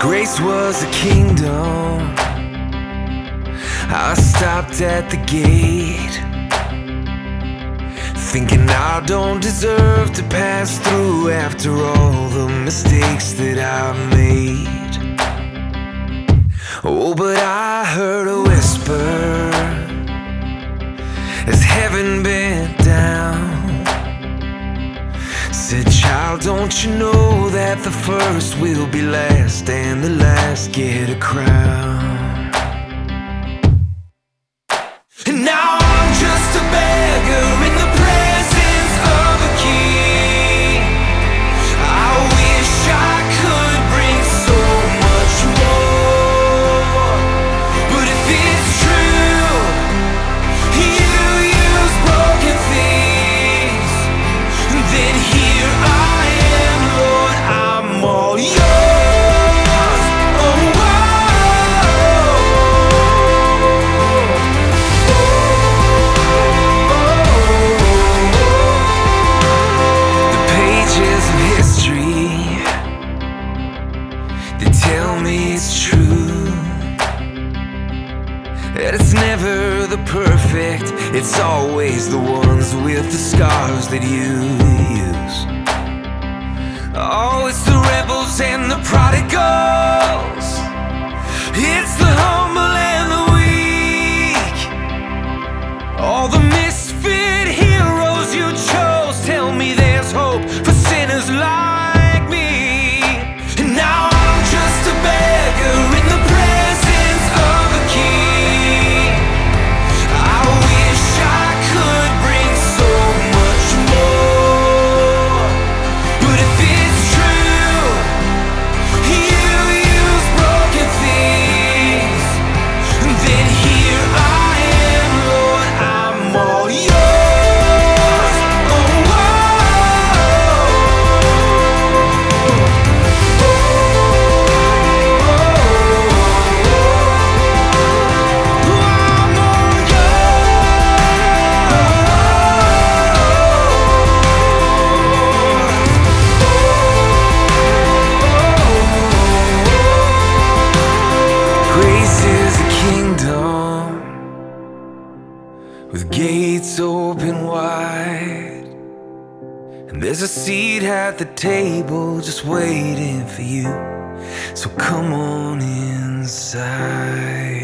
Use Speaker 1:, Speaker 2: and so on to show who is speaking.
Speaker 1: grace was a kingdom, I stopped at the gate. Thinking I don't deserve to pass through after all the mistakes that I've made. Oh, but I heard a whisper as heaven bent don't you know that the first will be last and the last get a crown? Perfect, it's always the ones with the scars that you use. Oh, it's the rebels and the prodigals. Grace is a kingdom with gates open wide. And there's a seat at the table just waiting for you. So come on inside.